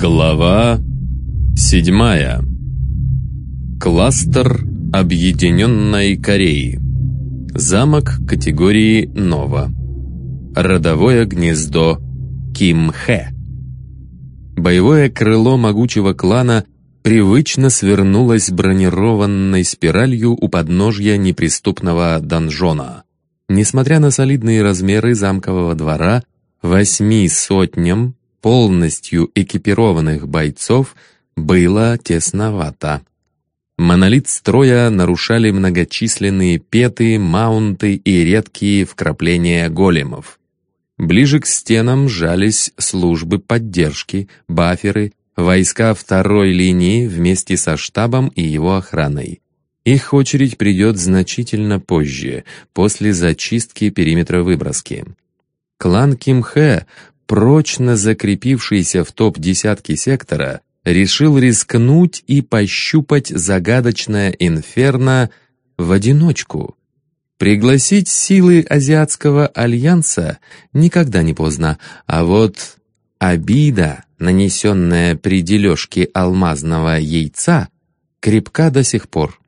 Глава седьмая. Кластер Объединенной Кореи. Замок категории Нова. Родовое гнездо Кимхэ. Боевое крыло могучего клана привычно свернулось бронированной спиралью у подножья неприступного донжона. Несмотря на солидные размеры замкового двора, восьми сотням полностью экипированных бойцов было тесновато. Монолит строя нарушали многочисленные петы, маунты и редкие вкрапления големов. Ближе к стенам жались службы поддержки, баферы, войска второй линии вместе со штабом и его охраной. Их очередь придет значительно позже, после зачистки периметра выброски. Клан Кимхэ прочно закрепившийся в топ-десятки сектора, решил рискнуть и пощупать загадочное инферно в одиночку. Пригласить силы Азиатского альянса никогда не поздно, а вот обида, нанесенная при дележке алмазного яйца, крепка до сих пор.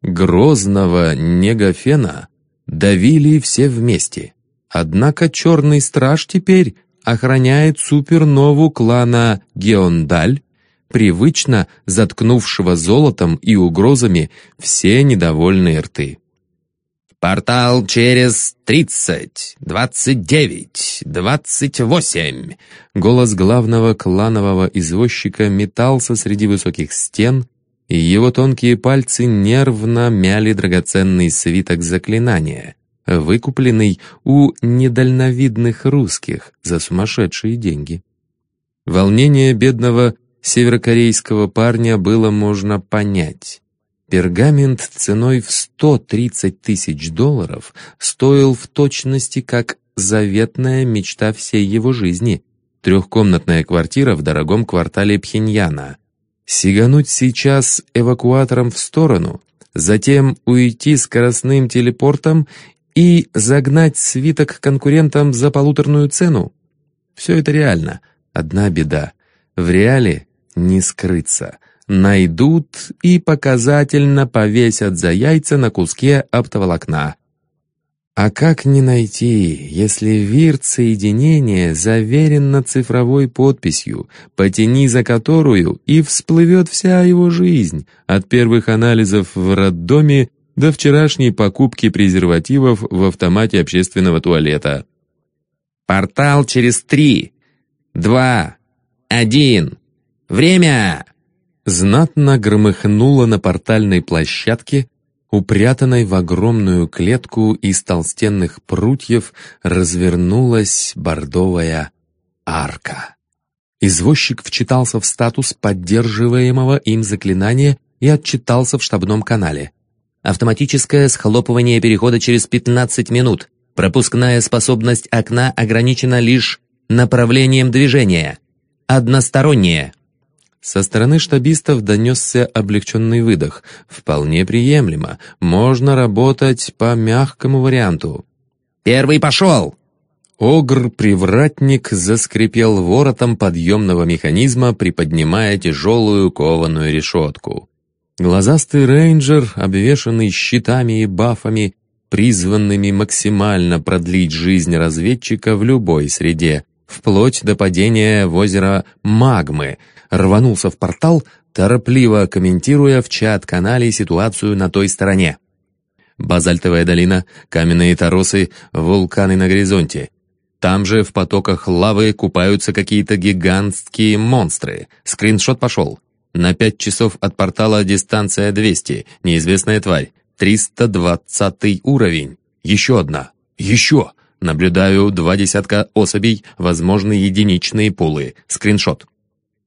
Грозного негофена давили все вместе. Однако черный страж теперь охраняет супернову клана Геондаль, привычно заткнувшего золотом и угрозами все недовольные рты. «Портал через тридцать, двадцать девять, двадцать восемь!» Голос главного кланового извозчика метался среди высоких стен, и его тонкие пальцы нервно мяли драгоценный свиток заклинания — выкупленный у недальновидных русских за сумасшедшие деньги. Волнение бедного северокорейского парня было можно понять. Пергамент ценой в 130 тысяч долларов стоил в точности как заветная мечта всей его жизни — трехкомнатная квартира в дорогом квартале Пхеньяна. Сигануть сейчас эвакуатором в сторону, затем уйти скоростным телепортом и загнать свиток конкурентам за полуторную цену? Все это реально. Одна беда. В реале не скрыться. Найдут и показательно повесят за яйца на куске оптоволокна. А как не найти, если вирт соединения заверен цифровой подписью, потяни за которую и всплывет вся его жизнь, от первых анализов в роддоме до вчерашней покупки презервативов в автомате общественного туалета. «Портал через три, два, один. Время!» Знатно громыхнуло на портальной площадке, упрятанной в огромную клетку из толстенных прутьев, развернулась бордовая арка. Извозчик вчитался в статус поддерживаемого им заклинания и отчитался в штабном канале. Автоматическое схлопывание перехода через 15 минут. Пропускная способность окна ограничена лишь направлением движения. Одностороннее. Со стороны штабистов донесся облегченный выдох. Вполне приемлемо. Можно работать по мягкому варианту. «Первый пошел!» Огр-привратник заскрипел воротом подъемного механизма, приподнимая тяжелую кованую решетку. Глазастый рейнджер, обвешанный щитами и бафами, призванными максимально продлить жизнь разведчика в любой среде, вплоть до падения в озеро Магмы, рванулся в портал, торопливо комментируя в чат-канале ситуацию на той стороне. Базальтовая долина, каменные торосы, вулканы на горизонте. Там же в потоках лавы купаются какие-то гигантские монстры. Скриншот пошел. На пять часов от портала дистанция 200. Неизвестная тварь. 320 уровень. Еще одна. Еще. Наблюдаю два десятка особей, возможны единичные пулы. Скриншот.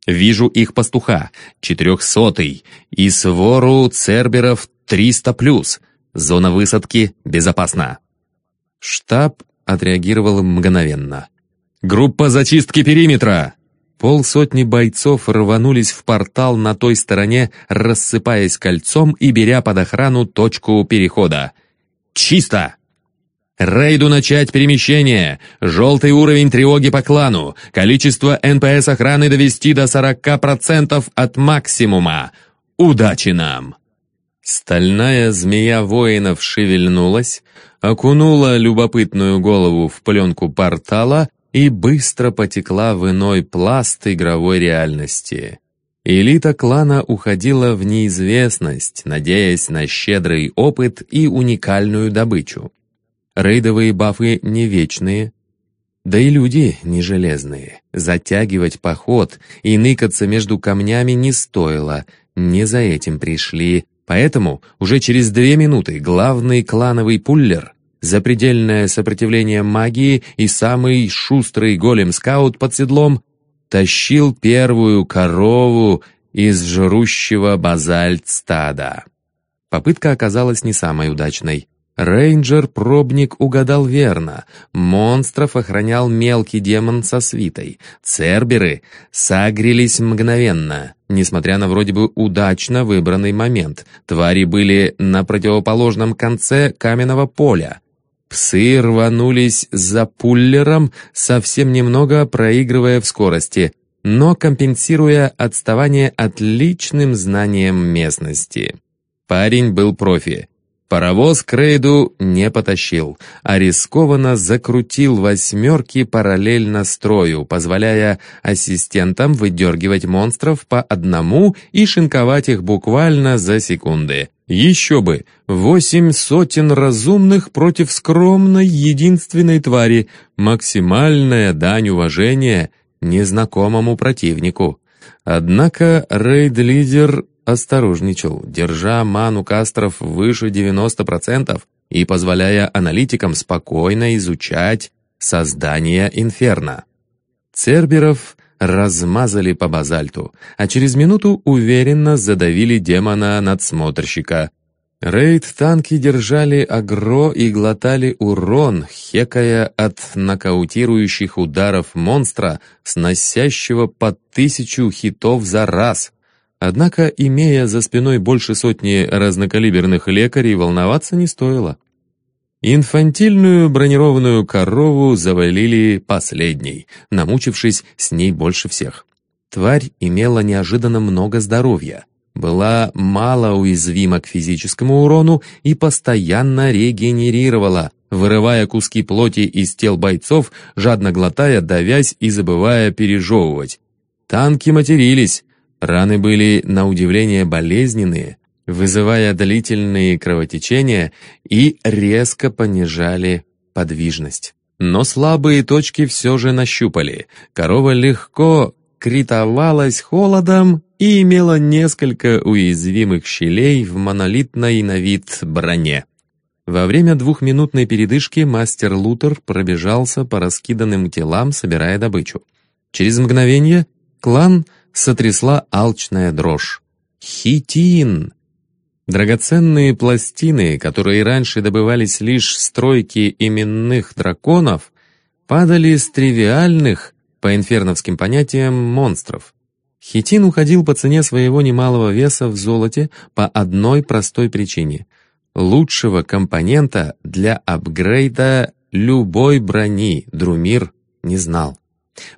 Вижу их пастуха. Четырехсотый. И свору церберов 300+. Зона высадки безопасна. Штаб отреагировал мгновенно. «Группа зачистки периметра!» Полсотни бойцов рванулись в портал на той стороне, рассыпаясь кольцом и беря под охрану точку перехода. «Чисто!» Рейду начать перемещение. Желтый уровень тревоги по клану. Количество НПС охраны довести до 40% от максимума. Удачи нам!» Стальная змея воинов шевельнулась, окунула любопытную голову в пленку портала и быстро потекла в иной пласт игровой реальности. Элита клана уходила в неизвестность, надеясь на щедрый опыт и уникальную добычу. Рейдовые бафы не вечные, да и люди не железные. Затягивать поход и ныкаться между камнями не стоило, не за этим пришли. Поэтому уже через две минуты главный клановый пуллер, запредельное сопротивление магии и самый шустрый голем-скаут под седлом тащил первую корову из жрущего базальт стада. Попытка оказалась не самой удачной. Рейнджер-пробник угадал верно. Монстров охранял мелкий демон со свитой. Церберы сагрились мгновенно, несмотря на вроде бы удачно выбранный момент. Твари были на противоположном конце каменного поля. Псы рванулись за пуллером, совсем немного проигрывая в скорости, но компенсируя отставание отличным знанием местности. Парень был профи. Паровоз к рейду не потащил, а рискованно закрутил восьмерки параллельно строю, позволяя ассистентам выдергивать монстров по одному и шинковать их буквально за секунды. Еще бы! Восемь сотен разумных против скромной единственной твари. Максимальная дань уважения незнакомому противнику. Однако рейд-лидер осторожничал, держа ману кастров выше 90% и позволяя аналитикам спокойно изучать создание инферно. Церберов размазали по базальту, а через минуту уверенно задавили демона-надсмотрщика. Рейд-танки держали агро и глотали урон, хекая от нокаутирующих ударов монстра, сносящего по тысячу хитов за раз — Однако, имея за спиной больше сотни разнокалиберных лекарей, волноваться не стоило. Инфантильную бронированную корову завалили последней, намучившись с ней больше всех. Тварь имела неожиданно много здоровья, была мало уязвима к физическому урону и постоянно регенерировала, вырывая куски плоти из тел бойцов, жадно глотая, давясь и забывая пережевывать. Танки матерились, Раны были, на удивление, болезненные, вызывая длительные кровотечения и резко понижали подвижность. Но слабые точки все же нащупали. Корова легко критовалась холодом и имела несколько уязвимых щелей в монолитной на вид броне. Во время двухминутной передышки мастер Лутер пробежался по раскиданным телам, собирая добычу. Через мгновение клан — сотрясла алчная дрожь. Хитин! Драгоценные пластины, которые раньше добывались лишь стройки именных драконов, падали с тривиальных, по инферновским понятиям, монстров. Хитин уходил по цене своего немалого веса в золоте по одной простой причине. Лучшего компонента для апгрейда любой брони Друмир не знал.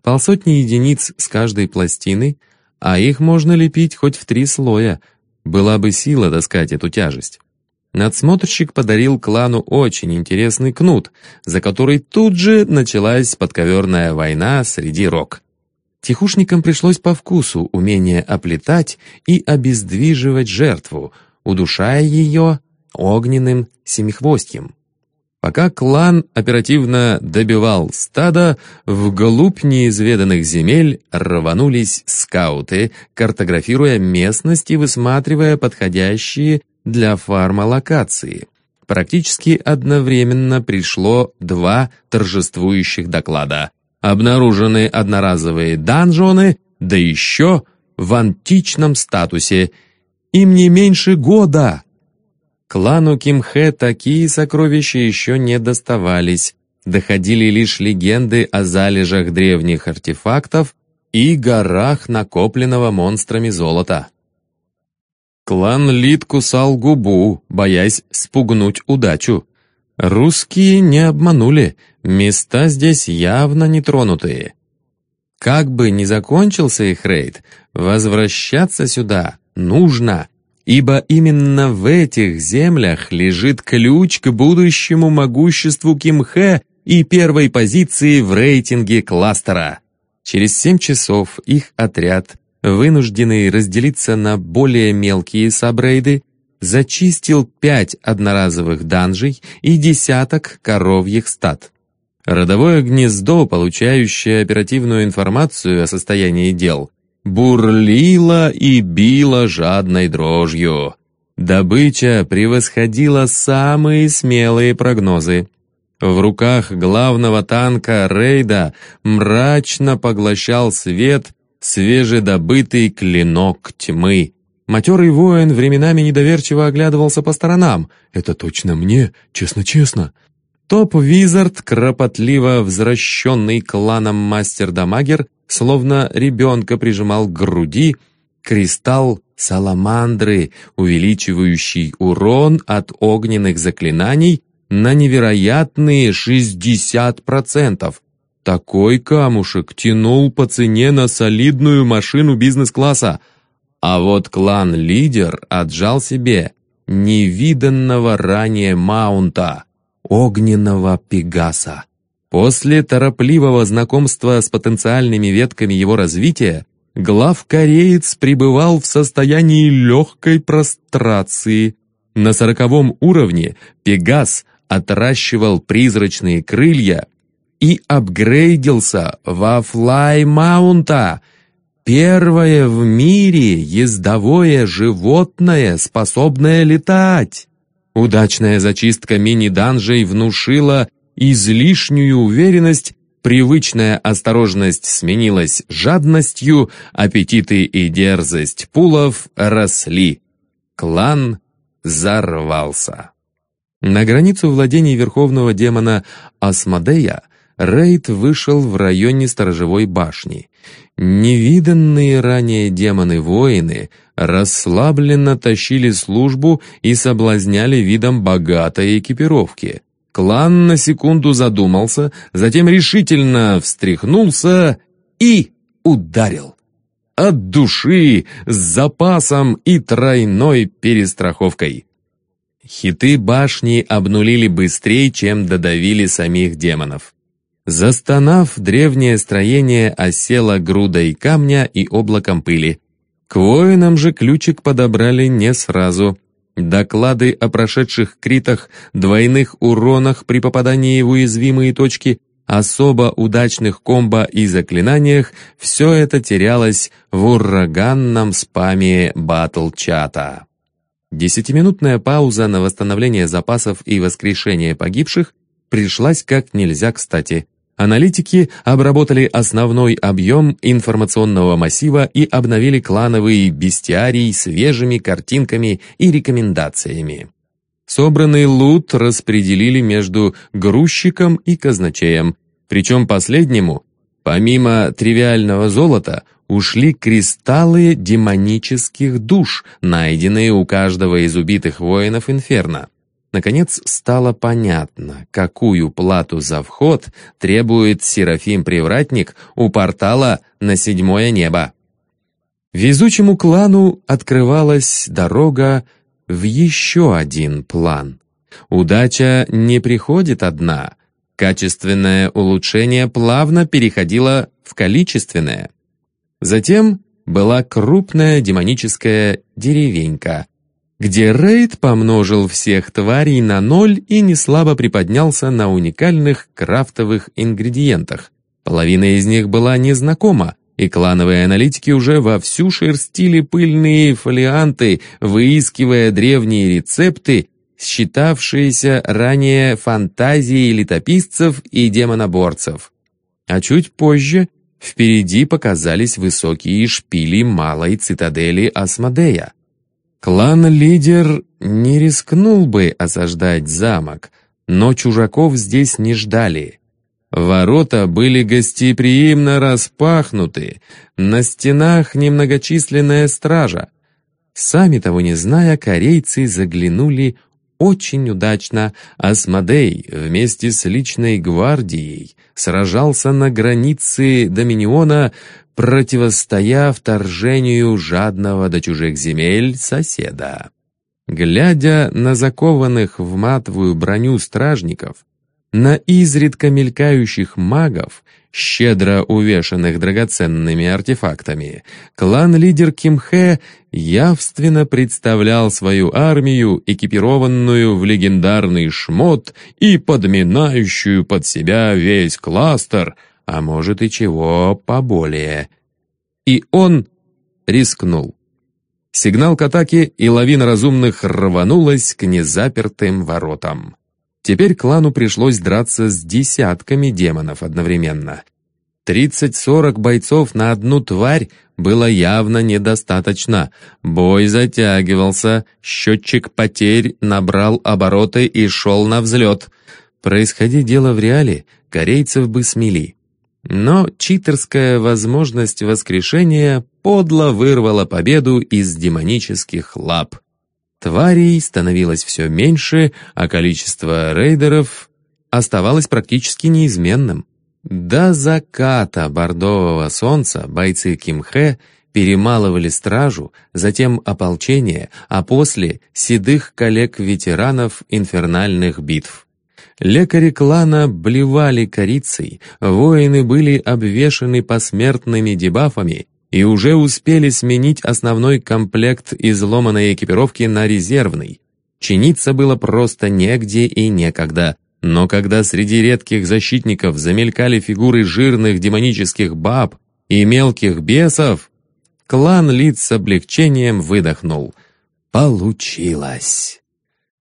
Полсотни единиц с каждой пластины, а их можно лепить хоть в три слоя. Была бы сила таскать эту тяжесть. Надсмотрщик подарил клану очень интересный кнут, за который тут же началась подковерная война среди рок. Тихушникам пришлось по вкусу умение оплетать и обездвиживать жертву, удушая ее огненным семихвостьем. Пока клан оперативно добивал стадо, вглубь неизведанных земель рванулись скауты, картографируя местность и высматривая подходящие для фарма локации. Практически одновременно пришло два торжествующих доклада. Обнаружены одноразовые данжоны, да еще в античном статусе. Им не меньше года. Клану Кимхэ такие сокровища еще не доставались. Доходили лишь легенды о залежах древних артефактов и горах накопленного монстрами золота. Клан Лид кусал губу, боясь спугнуть удачу. Русские не обманули, места здесь явно не тронутые. Как бы ни закончился их рейд, возвращаться сюда нужно, ибо именно в этих землях лежит ключ к будущему могуществу Кимхэ и первой позиции в рейтинге кластера. Через семь часов их отряд, вынужденный разделиться на более мелкие сабрейды, зачистил пять одноразовых данжей и десяток коровьих стад. Родовое гнездо, получающее оперативную информацию о состоянии дел, бурлило и било жадной дрожью. Добыча превосходила самые смелые прогнозы. В руках главного танка рейда мрачно поглощал свет свежедобытый клинок тьмы. Матерый воин временами недоверчиво оглядывался по сторонам. «Это точно мне, честно-честно». Топ-визард, кропотливо возвращенный кланом мастер-дамагер, словно ребенка прижимал к груди кристалл саламандры, увеличивающий урон от огненных заклинаний на невероятные 60%. Такой камушек тянул по цене на солидную машину бизнес-класса, а вот клан-лидер отжал себе невиданного ранее маунта, огненного пегаса. После торопливого знакомства с потенциальными ветками его развития, глав-кореец пребывал в состоянии легкой прострации. На сороковом уровне Пегас отращивал призрачные крылья и апгрейдился во флай-маунта, первое в мире ездовое животное, способное летать. Удачная зачистка мини-данжей внушила излишнюю уверенность, привычная осторожность сменилась жадностью, аппетиты и дерзость пулов росли. Клан взорвался. На границу владений верховного демона Асмодея рейд вышел в районе сторожевой башни. Невиданные ранее демоны-воины расслабленно тащили службу и соблазняли видом богатой экипировки. Клан на секунду задумался, затем решительно встряхнулся и ударил. От души, с запасом и тройной перестраховкой. Хиты башни обнулили быстрее, чем додавили самих демонов. Застонав, древнее строение осело грудой камня и облаком пыли. К воинам же ключик подобрали не сразу. Доклады о прошедших критах, двойных уронах при попадании в уязвимые точки, особо удачных комбо и заклинаниях — все это терялось в ураганном спаме батл-чата. Десятиминутная пауза на восстановление запасов и воскрешение погибших пришлась как нельзя кстати. Аналитики обработали основной объем информационного массива и обновили клановый бестиарий свежими картинками и рекомендациями. Собранный лут распределили между грузчиком и казначеем, причем последнему, помимо тривиального золота, ушли кристаллы демонических душ, найденные у каждого из убитых воинов Инферно. Наконец стало понятно, какую плату за вход требует Серафим-привратник у портала на седьмое небо. Везучему клану открывалась дорога в еще один план. Удача не приходит одна. Качественное улучшение плавно переходило в количественное. Затем была крупная демоническая деревенька, где рейд помножил всех тварей на ноль и неслабо приподнялся на уникальных крафтовых ингредиентах. Половина из них была незнакома, и клановые аналитики уже вовсю шерстили пыльные фолианты, выискивая древние рецепты, считавшиеся ранее фантазией летописцев и демоноборцев. А чуть позже Впереди показались высокие шпили малой цитадели Асмодея. Клан-лидер не рискнул бы осаждать замок, но чужаков здесь не ждали. Ворота были гостеприимно распахнуты, на стенах немногочисленная стража. Сами того не зная, корейцы заглянули очень удачно Асмодей вместе с личной гвардией сражался на границе Доминиона, противостоя вторжению жадного до чужих земель соседа. Глядя на закованных в матовую броню стражников, на изредка мелькающих магов, щедро увешанных драгоценными артефактами, клан-лидер Кимхэ явственно представлял свою армию, экипированную в легендарный шмот и подминающую под себя весь кластер, а может и чего поболее. И он рискнул. Сигнал к атаке, и лавина разумных рванулась к незапертым воротам. Теперь клану пришлось драться с десятками демонов одновременно. Тридцать-сорок бойцов на одну тварь было явно недостаточно. Бой затягивался, счетчик потерь набрал обороты и шел на взлет. Происходи дело в реале, корейцев бы смели. Но читерская возможность воскрешения подло вырвала победу из демонических лап. Тварей становилось все меньше, а количество рейдеров оставалось практически неизменным. До заката бордового солнца бойцы Кимхэ перемалывали стражу, затем ополчение, а после — седых коллег-ветеранов инфернальных битв. Лекари клана блевали корицей, воины были обвешаны посмертными дебафами и уже успели сменить основной комплект изломанной экипировки на резервный. Чиниться было просто негде и некогда, но когда среди редких защитников замелькали фигуры жирных демонических баб и мелких бесов, клан лиц с облегчением выдохнул. Получилось!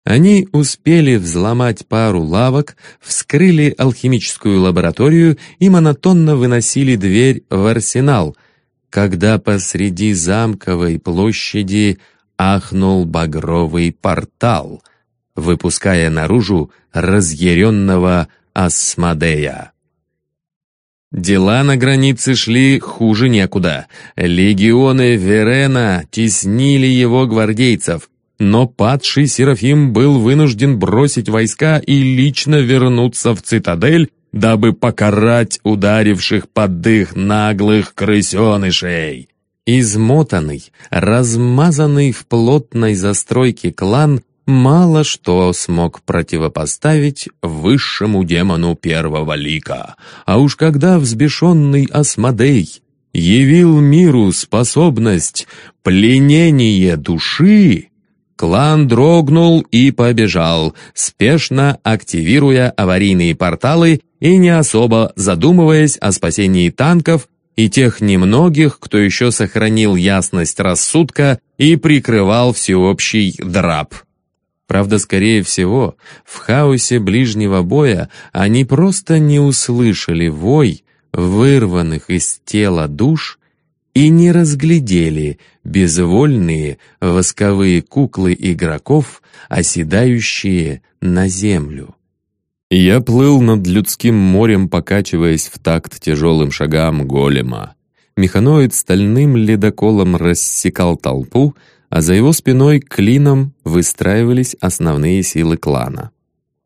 Они успели взломать пару лавок, вскрыли алхимическую лабораторию и монотонно выносили дверь в арсенал — когда посреди замковой площади ахнул багровый портал, выпуская наружу разъяренного Асмодея. Дела на границе шли хуже некуда. Легионы Верена теснили его гвардейцев, но падший Серафим был вынужден бросить войска и лично вернуться в цитадель, дабы покарать ударивших под дых наглых крысенышей. Измотанный, размазанный в плотной застройке клан мало что смог противопоставить высшему демону первого лика. А уж когда взбешенный Асмодей явил миру способность пленения души, Клан дрогнул и побежал, спешно активируя аварийные порталы и не особо задумываясь о спасении танков и тех немногих, кто еще сохранил ясность рассудка и прикрывал всеобщий драп. Правда, скорее всего, в хаосе ближнего боя они просто не услышали вой вырванных из тела душ и не разглядели безвольные восковые куклы игроков, оседающие на землю. Я плыл над людским морем, покачиваясь в такт тяжелым шагам голема. Механоид стальным ледоколом рассекал толпу, а за его спиной клином выстраивались основные силы клана.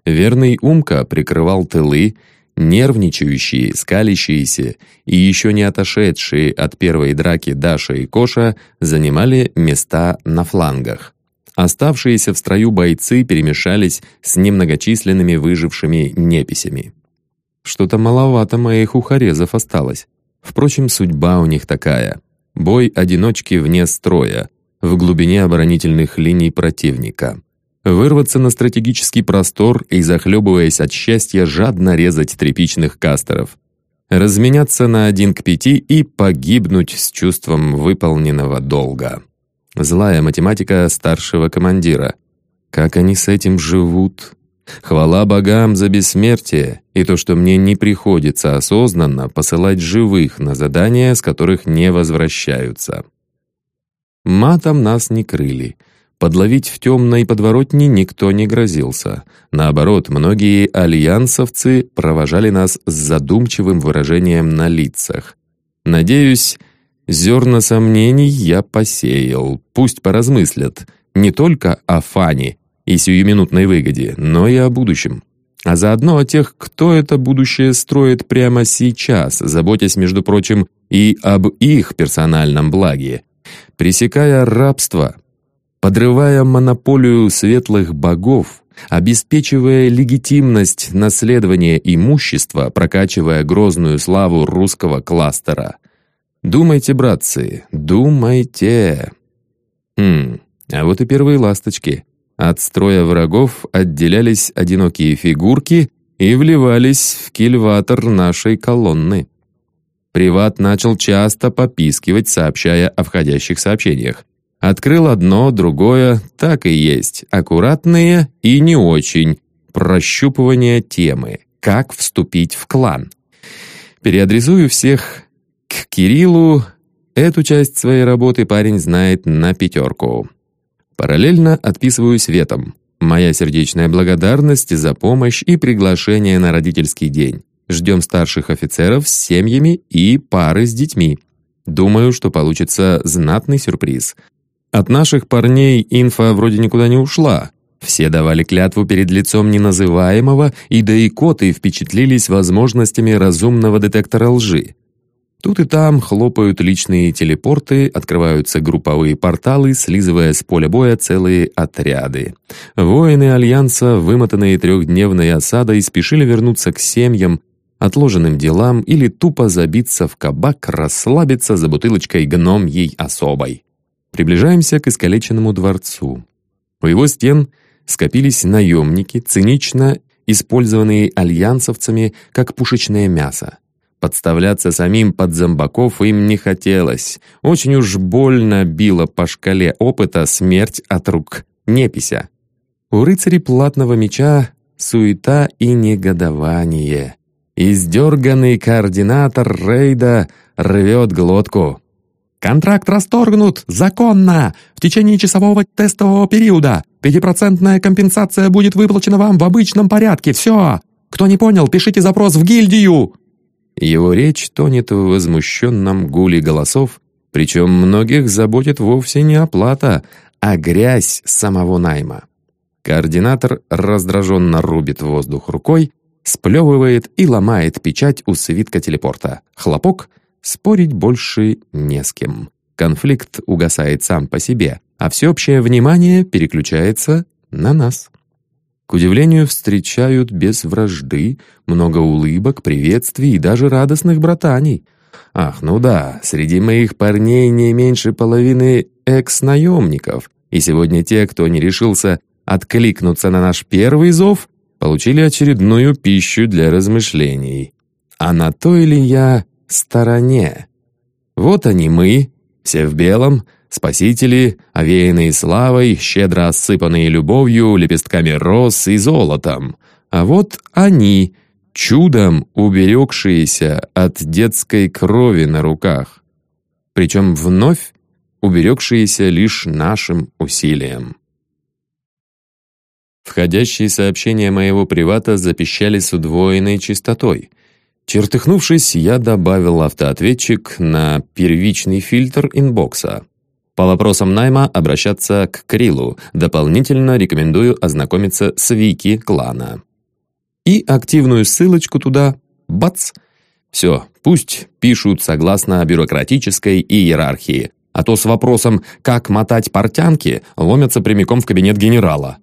Верный Умка прикрывал тылы, Нервничающие, скалящиеся и еще не отошедшие от первой драки Даша и Коша занимали места на флангах. Оставшиеся в строю бойцы перемешались с немногочисленными выжившими неписями. Что-то маловато моих ухарезов осталось. Впрочем, судьба у них такая. Бой одиночки вне строя, в глубине оборонительных линий противника вырваться на стратегический простор и, захлебываясь от счастья, жадно резать тряпичных кастеров, разменяться на один к пяти и погибнуть с чувством выполненного долга. Злая математика старшего командира. Как они с этим живут? Хвала богам за бессмертие и то, что мне не приходится осознанно посылать живых на задания, с которых не возвращаются. Матом нас не крыли — Подловить в темной подворотне никто не грозился. Наоборот, многие альянсовцы провожали нас с задумчивым выражением на лицах. Надеюсь, зерна сомнений я посеял. Пусть поразмыслят не только о Фане, и сиюминутной выгоде, но и о будущем. А заодно о тех, кто это будущее строит прямо сейчас, заботясь, между прочим, и об их персональном благе. Пресекая рабство, подрывая монополию светлых богов, обеспечивая легитимность наследования имущества, прокачивая грозную славу русского кластера. Думайте, братцы, думайте. Хм, а вот и первые ласточки. От строя врагов отделялись одинокие фигурки и вливались в кильватор нашей колонны. Приват начал часто попискивать, сообщая о входящих сообщениях. Открыл одно, другое, так и есть, аккуратные и не очень. Прощупывание темы. Как вступить в клан. Переадресую всех к Кириллу. Эту часть своей работы парень знает на пятерку. Параллельно отписываю Светом. Моя сердечная благодарность за помощь и приглашение на родительский день. Ждем старших офицеров с семьями и пары с детьми. Думаю, что получится знатный сюрприз. От наших парней инфа вроде никуда не ушла. Все давали клятву перед лицом неназываемого, и да и коты впечатлились возможностями разумного детектора лжи. Тут и там хлопают личные телепорты, открываются групповые порталы, слизывая с поля боя целые отряды. Воины Альянса, вымотанные трехдневной осадой, спешили вернуться к семьям, отложенным делам или тупо забиться в кабак, расслабиться за бутылочкой гном ей особой. Приближаемся к искалеченному дворцу. У его стен скопились наемники, цинично использованные альянсовцами как пушечное мясо. Подставляться самим под зомбаков им не хотелось. Очень уж больно било по шкале опыта смерть от рук непися. У рыцарей платного меча суета и негодование. Издерганный координатор рейда рвет глотку. «Контракт расторгнут! Законно! В течение часового тестового периода! Пятипроцентная компенсация будет выплачена вам в обычном порядке! Все! Кто не понял, пишите запрос в гильдию!» Его речь тонет в возмущенном гуле голосов, причем многих заботит вовсе не оплата, а грязь самого найма. Координатор раздраженно рубит воздух рукой, сплевывает и ломает печать у свитка телепорта. Хлопок — спорить больше не с кем. Конфликт угасает сам по себе, а всеобщее внимание переключается на нас. К удивлению, встречают без вражды, много улыбок, приветствий и даже радостных братаний. Ах, ну да, среди моих парней не меньше половины экс-наемников, и сегодня те, кто не решился откликнуться на наш первый зов, получили очередную пищу для размышлений. А на той ли я стороне? Вот они мы, все в белом, Спасители, овеянные славой, щедро осыпанные любовью, лепестками роз и золотом. А вот они, чудом уберегшиеся от детской крови на руках. Причем вновь уберегшиеся лишь нашим усилием. Входящие сообщения моего привата запищали с удвоенной частотой. Чертыхнувшись, я добавил автоответчик на первичный фильтр инбокса. По вопросам найма обращаться к Крилу. Дополнительно рекомендую ознакомиться с вики клана. И активную ссылочку туда. Бац! Все, пусть пишут согласно бюрократической иерархии, а то с вопросом «как мотать портянки» ломятся прямиком в кабинет генерала.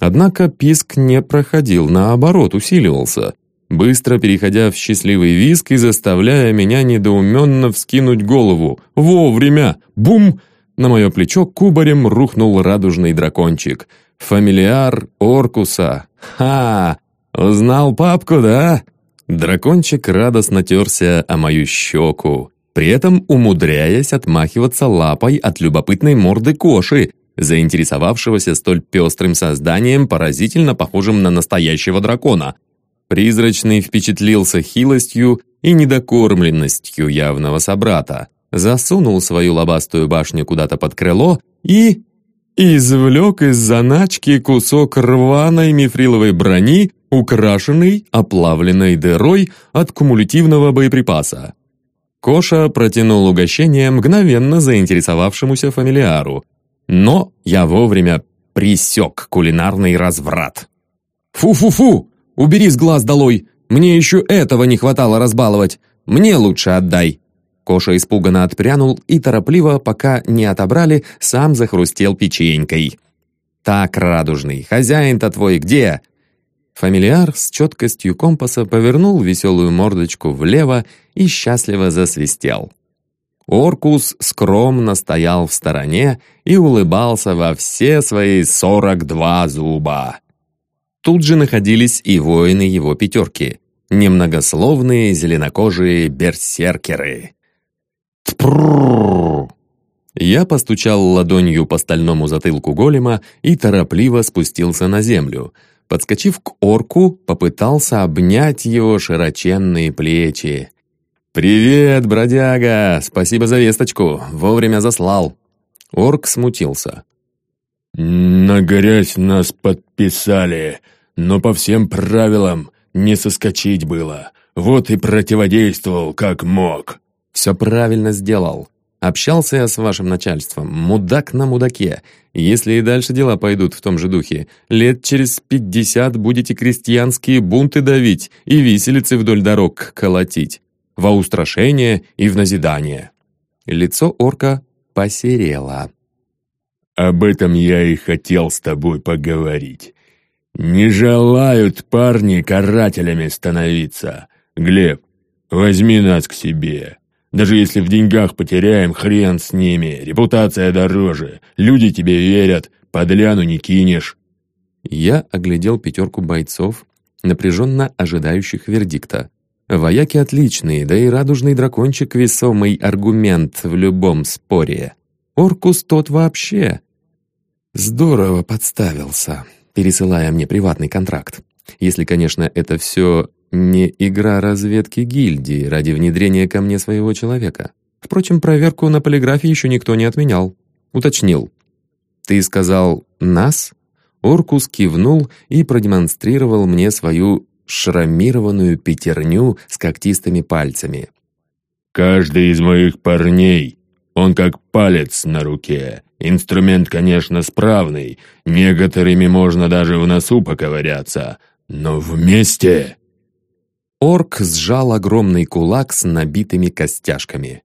Однако писк не проходил, наоборот, усиливался, быстро переходя в счастливый виск и заставляя меня недоуменно вскинуть голову. «Вовремя! Бум!» На мое плечо кубарем рухнул радужный дракончик. Фамилиар Оркуса. «Ха! Узнал папку, да?» Дракончик радостно терся о мою щеку, при этом умудряясь отмахиваться лапой от любопытной морды коши, заинтересовавшегося столь пестрым созданием, поразительно похожим на настоящего дракона. Призрачный впечатлился хилостью и недокормленностью явного собрата засунул свою лобастую башню куда-то под крыло и... извлек из заначки кусок рваной мифриловой брони, украшенный оплавленной дырой от кумулятивного боеприпаса. Коша протянул угощение мгновенно заинтересовавшемуся фамилиару, но я вовремя присек кулинарный разврат. «Фу-фу-фу! Убери с глаз долой! Мне еще этого не хватало разбаловать! Мне лучше отдай!» Коша испуганно отпрянул и торопливо, пока не отобрали, сам захрустел печенькой. «Так, радужный, хозяин-то твой где?» Фамильяр с четкостью компаса повернул веселую мордочку влево и счастливо засвистел. Оркус скромно стоял в стороне и улыбался во все свои сорок два зуба. Тут же находились и воины его пятерки, немногословные зеленокожие берсеркеры. Тпррррр! Я постучал ладонью по стальному затылку голема и торопливо спустился на землю. Подскочив к орку, попытался обнять его широченные плечи. «Привет, бродяга! Спасибо за весточку, вовремя заслал!» Орк смутился. «На грязь нас подписали, но по всем правилам не соскочить было. Вот и противодействовал, как мог». «Все правильно сделал. Общался я с вашим начальством, мудак на мудаке. Если и дальше дела пойдут в том же духе, лет через пятьдесят будете крестьянские бунты давить и виселицы вдоль дорог колотить во устрашение и в назидание. Лицо орка посерело. «Об этом я и хотел с тобой поговорить. Не желают парни карателями становиться. Глеб, возьми нас к себе. Даже если в деньгах потеряем, хрен с ними. Репутация дороже. Люди тебе верят, подляну не кинешь». Я оглядел пятерку бойцов, напряженно ожидающих вердикта. Вояки отличные, да и радужный дракончик — весомый аргумент в любом споре. Оркус тот вообще. Здорово подставился, пересылая мне приватный контракт. Если, конечно, это все не игра разведки гильдии ради внедрения ко мне своего человека. Впрочем, проверку на полиграфе еще никто не отменял. Уточнил. «Ты сказал «нас»?» Оркус кивнул и продемонстрировал мне свою шрамированную пятерню с когтистыми пальцами. «Каждый из моих парней, он как палец на руке. Инструмент, конечно, справный, некоторыми можно даже в носу поковыряться, но вместе...» Орк сжал огромный кулак с набитыми костяшками.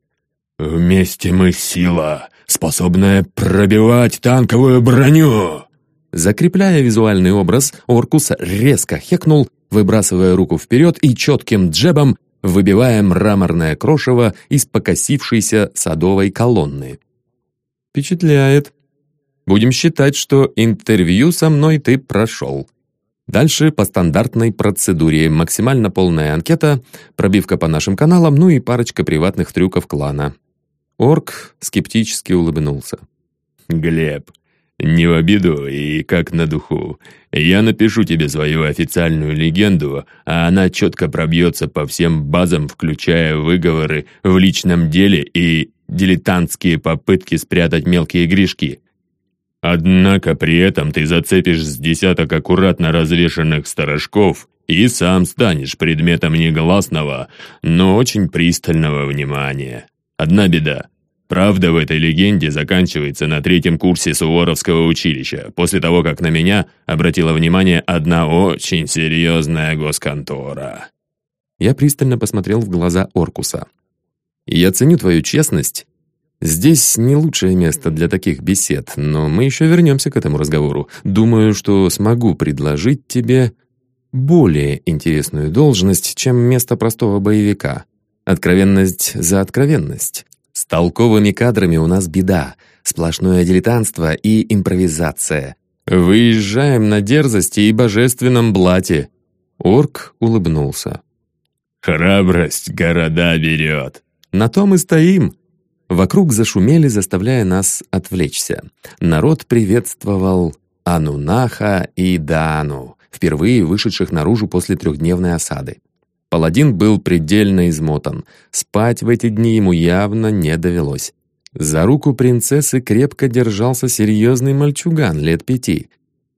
«Вместе мы сила, способная пробивать танковую броню!» Закрепляя визуальный образ, Оркус резко хекнул выбрасывая руку вперед и четким джебом выбивая мраморное крошево из покосившейся садовой колонны. «Впечатляет. Будем считать, что интервью со мной ты прошел». Дальше по стандартной процедуре максимально полная анкета, пробивка по нашим каналам, ну и парочка приватных трюков клана. Орк скептически улыбнулся. «Глеб, «Не в обиду и как на духу. Я напишу тебе свою официальную легенду, а она четко пробьется по всем базам, включая выговоры в личном деле и дилетантские попытки спрятать мелкие грешки. Однако при этом ты зацепишь с десяток аккуратно развешанных сторожков и сам станешь предметом негласного, но очень пристального внимания. Одна беда. Правда в этой легенде заканчивается на третьем курсе Суворовского училища, после того, как на меня обратила внимание одна очень серьезная госконтора. Я пристально посмотрел в глаза Оркуса. «Я ценю твою честность. Здесь не лучшее место для таких бесед, но мы еще вернемся к этому разговору. Думаю, что смогу предложить тебе более интересную должность, чем место простого боевика. Откровенность за откровенность. С толковыми кадрами у нас беда, сплошное дилетантство и импровизация. Выезжаем на дерзости и божественном блате». Орк улыбнулся. «Храбрость города берет». «На том и стоим». Вокруг зашумели, заставляя нас отвлечься. Народ приветствовал Анунаха и Дану, впервые вышедших наружу после трехдневной осады. Паладин был предельно измотан. Спать в эти дни ему явно не довелось. За руку принцессы крепко держался серьезный мальчуган лет пяти.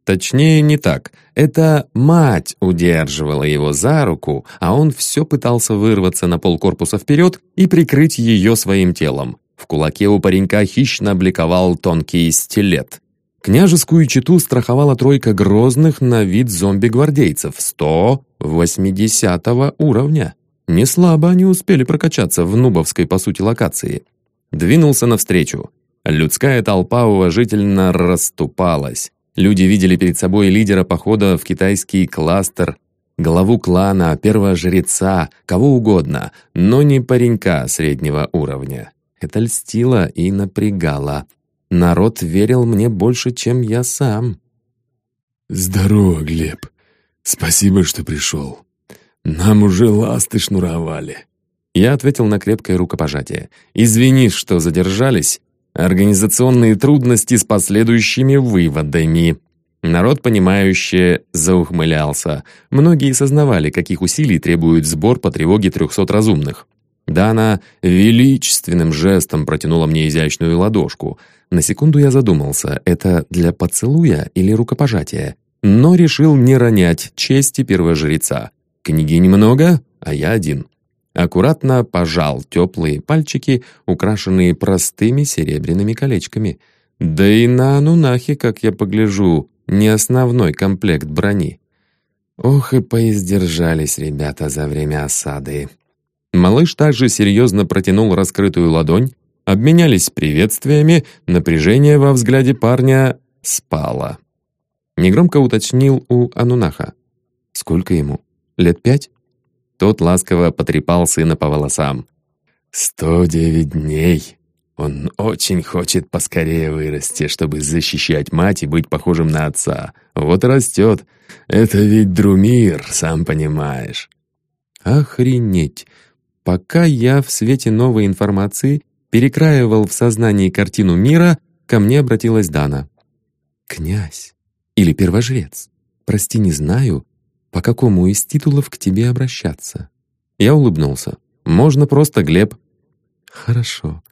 Точнее, не так. Это мать удерживала его за руку, а он все пытался вырваться на полкорпуса вперед и прикрыть ее своим телом. В кулаке у паренька хищно обликовал тонкий стилет. Княжескую читу страховала тройка грозных на вид зомби-гвардейцев 180 уровня. Не слабо они успели прокачаться в нубовской, по сути, локации. Двинулся навстречу. Людская толпа уважительно расступалась. Люди видели перед собой лидера похода в китайский кластер, главу клана, первого жреца, кого угодно, но не паренька среднего уровня. Это льстило и напрягало. Народ верил мне больше, чем я сам. «Здорово, Глеб. Спасибо, что пришел. Нам уже ласты шнуровали». Я ответил на крепкое рукопожатие. «Извини, что задержались. Организационные трудности с последующими выводами». Народ, понимающе заухмылялся. Многие сознавали, каких усилий требует сбор по тревоге трехсот разумных. Да она величественным жестом протянула мне изящную ладошку. На секунду я задумался, это для поцелуя или рукопожатия, но решил не ронять чести первожреца. Книги немного, а я один. Аккуратно пожал теплые пальчики, украшенные простыми серебряными колечками. Да и на Анунахе, как я погляжу, не основной комплект брони. Ох и поиздержались ребята за время осады. Малыш также серьезно протянул раскрытую ладонь, обменялись приветствиями, напряжение во взгляде парня спало. Негромко уточнил у Анунаха. «Сколько ему? Лет пять?» Тот ласково потрепал сына по волосам. «Сто девять дней. Он очень хочет поскорее вырасти, чтобы защищать мать и быть похожим на отца. Вот растет. Это ведь Друмир, сам понимаешь». «Охренеть! Пока я в свете новой информации перекраивал в сознании картину мира, ко мне обратилась Дана. «Князь или первожрец, прости, не знаю, по какому из титулов к тебе обращаться?» Я улыбнулся. «Можно просто Глеб». «Хорошо.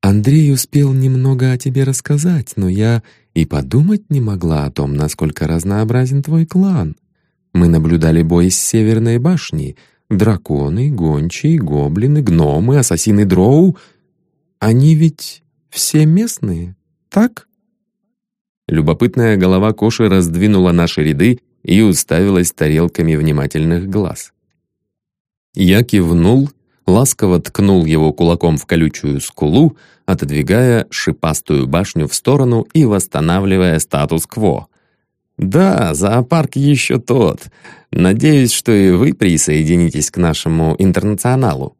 Андрей успел немного о тебе рассказать, но я и подумать не могла о том, насколько разнообразен твой клан. Мы наблюдали бой с Северной башни — Драконы, гончие, гоблины, гномы, ассасины дроу. Они ведь все местные, так? Любопытная голова Коши раздвинула наши ряды и уставилась тарелками внимательных глаз. Я кивнул, ласково ткнул его кулаком в колючую скулу, отодвигая шипастую башню в сторону и восстанавливая статус-кво. «Да, зоопарк еще тот. Надеюсь, что и вы присоединитесь к нашему интернационалу».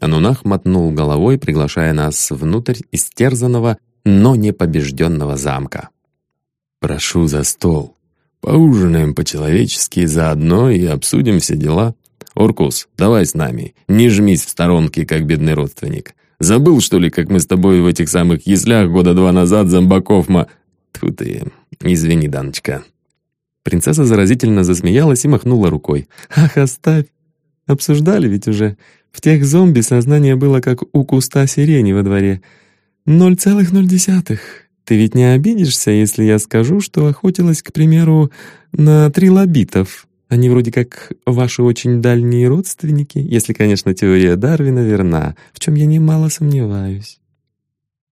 Анунах мотнул головой, приглашая нас внутрь истерзанного, но не побежденного замка. «Прошу за стол. Поужинаем по-человечески заодно и обсудим все дела. Оркус, давай с нами. Не жмись в сторонке, как бедный родственник. Забыл, что ли, как мы с тобой в этих самых яслях года два назад зомбаков ма...» Тьфу ты, извини, Даночка». Принцесса заразительно засмеялась и махнула рукой. «Ах, оставь! Обсуждали ведь уже. В тех зомби сознание было как у куста сирени во дворе. Ноль целых ноль десятых. Ты ведь не обидишься, если я скажу, что охотилась, к примеру, на трилобитов. Они вроде как ваши очень дальние родственники, если, конечно, теория Дарвина верна, в чем я немало сомневаюсь».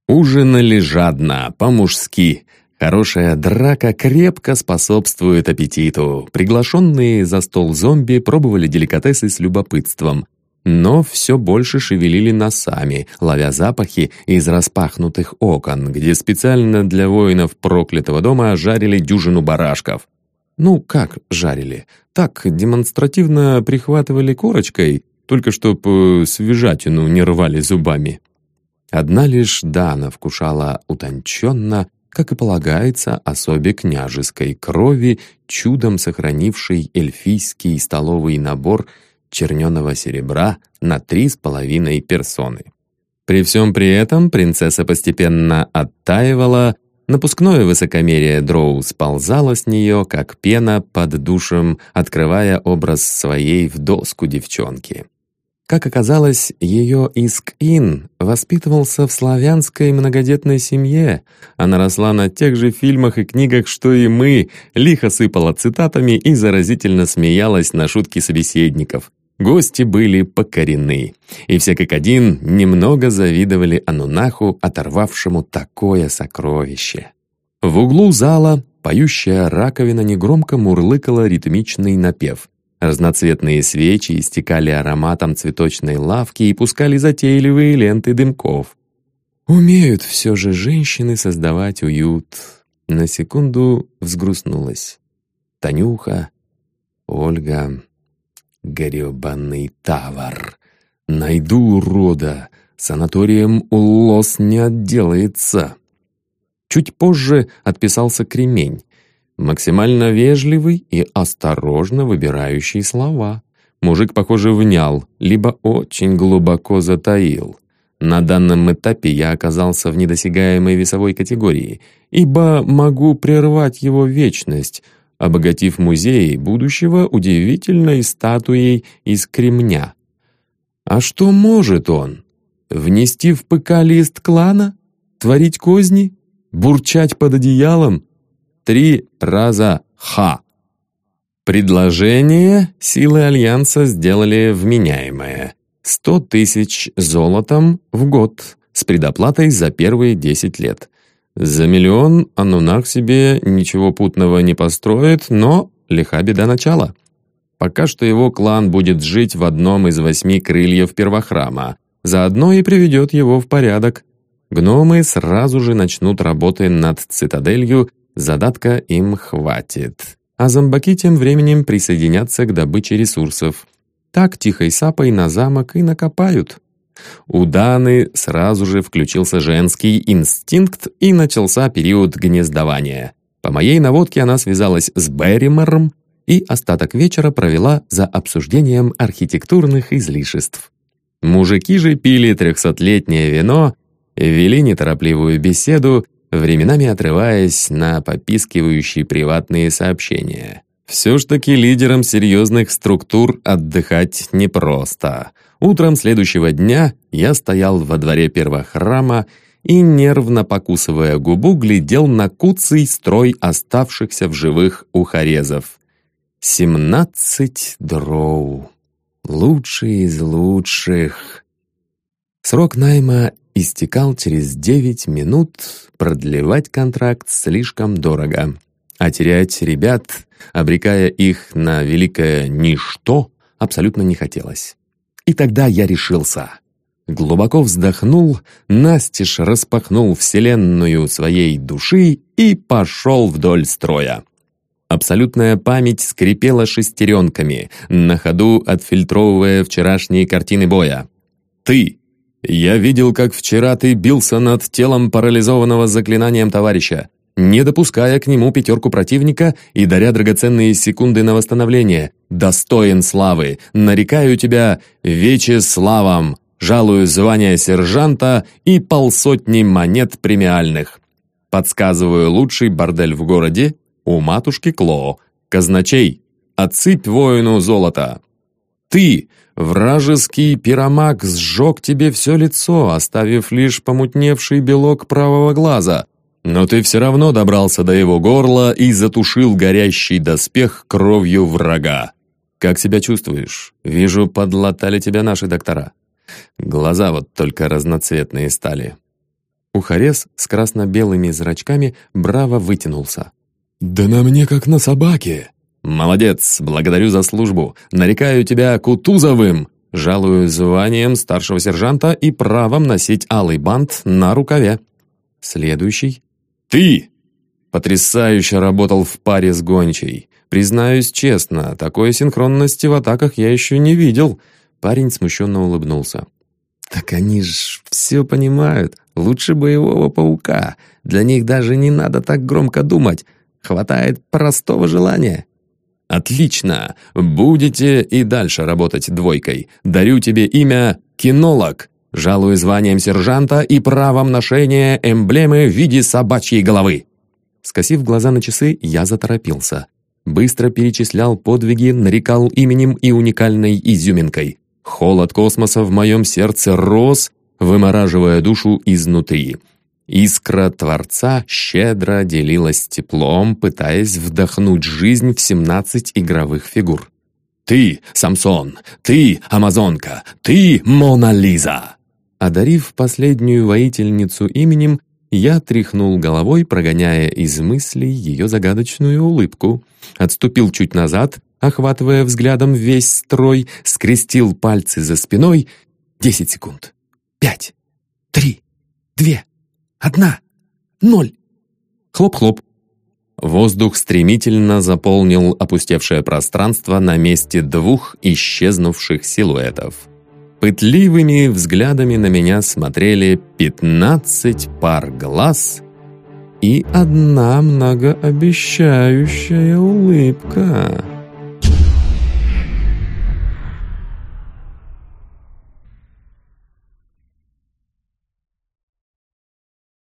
Ужинали жадно, по-мужски, Хорошая драка крепко способствует аппетиту. Приглашенные за стол зомби пробовали деликатесы с любопытством, но все больше шевелили носами, ловя запахи из распахнутых окон, где специально для воинов проклятого дома жарили дюжину барашков. Ну, как жарили? Так, демонстративно прихватывали корочкой, только чтоб э, свежатину не рвали зубами. Одна лишь Дана вкушала утонченно, как и полагается особе княжеской крови, чудом сохранившей эльфийский столовый набор черненого серебра на три с половиной персоны. При всем при этом принцесса постепенно оттаивала, напускное высокомерие Дроу сползало с нее, как пена под душем, открывая образ своей в доску девчонки. Как оказалось, ее Иск-Ин воспитывался в славянской многодетной семье. Она росла на тех же фильмах и книгах, что и мы, лихо сыпала цитатами и заразительно смеялась на шутки собеседников. Гости были покорены, и все как один немного завидовали Анунаху, оторвавшему такое сокровище. В углу зала поющая раковина негромко мурлыкала ритмичный напев. Разноцветные свечи истекали ароматом цветочной лавки и пускали затейливые ленты дымков. Умеют все же женщины создавать уют. На секунду взгрустнулась. Танюха, Ольга, гребаный тавар. Найду урода, санаторием Улос не отделается. Чуть позже отписался кремень. Максимально вежливый и осторожно выбирающий слова. Мужик, похоже, внял, либо очень глубоко затаил. На данном этапе я оказался в недосягаемой весовой категории, ибо могу прервать его вечность, обогатив музей будущего удивительной статуей из кремня. А что может он? Внести в ПК лист клана? Творить козни? Бурчать под одеялом? Три раза «ха». Предложение силы Альянса сделали вменяемое. Сто тысяч золотом в год с предоплатой за первые десять лет. За миллион Анунак себе ничего путного не построит, но лиха беда начала. Пока что его клан будет жить в одном из восьми крыльев первохрама, заодно и приведет его в порядок. Гномы сразу же начнут работы над цитаделью Задатка им хватит. А зомбаки тем временем присоединятся к добыче ресурсов. Так тихой сапой на замок и накопают. У Даны сразу же включился женский инстинкт и начался период гнездования. По моей наводке она связалась с Берримором и остаток вечера провела за обсуждением архитектурных излишеств. Мужики же пили трехсотлетнее вино, вели неторопливую беседу временами отрываясь на попискивающие приватные сообщения. Все ж таки лидерам серьезных структур отдыхать непросто. Утром следующего дня я стоял во дворе первого храма и, нервно покусывая губу, глядел на куцый строй оставшихся в живых ухарезов. Семнадцать дроу. Лучшие из лучших. Срок найма истекал через 9 минут, продлевать контракт слишком дорого. А терять ребят, обрекая их на великое ничто, абсолютно не хотелось. И тогда я решился. Глубоко вздохнул, настежь распахнул вселенную своей души и пошел вдоль строя. Абсолютная память скрипела шестеренками, на ходу отфильтровывая вчерашние картины боя. «Ты «Я видел, как вчера ты бился над телом парализованного заклинанием товарища, не допуская к нему пятерку противника и даря драгоценные секунды на восстановление. Достоин славы, нарекаю тебя вече славам, жалую звание сержанта и полсотни монет премиальных. Подсказываю лучший бордель в городе у матушки Кло. Казначей, отсыпь воину золото. Ты Вражеский пиромаг сжег тебе все лицо, оставив лишь помутневший белок правого глаза. Но ты все равно добрался до его горла и затушил горящий доспех кровью врага. Как себя чувствуешь? Вижу, подлатали тебя наши доктора. Глаза вот только разноцветные стали. Ухарес с красно-белыми зрачками браво вытянулся. «Да на мне как на собаке!» «Молодец, благодарю за службу. Нарекаю тебя Кутузовым!» Жалую званием старшего сержанта и правом носить алый бант на рукаве. Следующий. «Ты!» Потрясающе работал в паре с гончей. Признаюсь честно, такой синхронности в атаках я еще не видел. Парень смущенно улыбнулся. «Так они ж все понимают. Лучше боевого паука. Для них даже не надо так громко думать. Хватает простого желания. «Отлично! Будете и дальше работать двойкой. Дарю тебе имя «Кинолог». Жалую званием сержанта и правом ношения эмблемы в виде собачьей головы». Скосив глаза на часы, я заторопился. Быстро перечислял подвиги, нарекал именем и уникальной изюминкой. Холод космоса в моем сердце рос, вымораживая душу изнутри. Искра Творца щедро делилась теплом, пытаясь вдохнуть жизнь в 17 игровых фигур. «Ты, Самсон! Ты, Амазонка! Ты, Мона Лиза!» Одарив последнюю воительницу именем, Я тряхнул головой, прогоняя из мыслей ее загадочную улыбку. Отступил чуть назад, охватывая взглядом весь строй, скрестил пальцы за спиной. Десять секунд. Пять. Три. Две. Одна. Ноль. Хлоп-хлоп. Воздух стремительно заполнил опустевшее пространство на месте двух исчезнувших силуэтов. Пытливыми взглядами на меня смотрели пятнадцать пар глаз и одна многообещающая улыбка.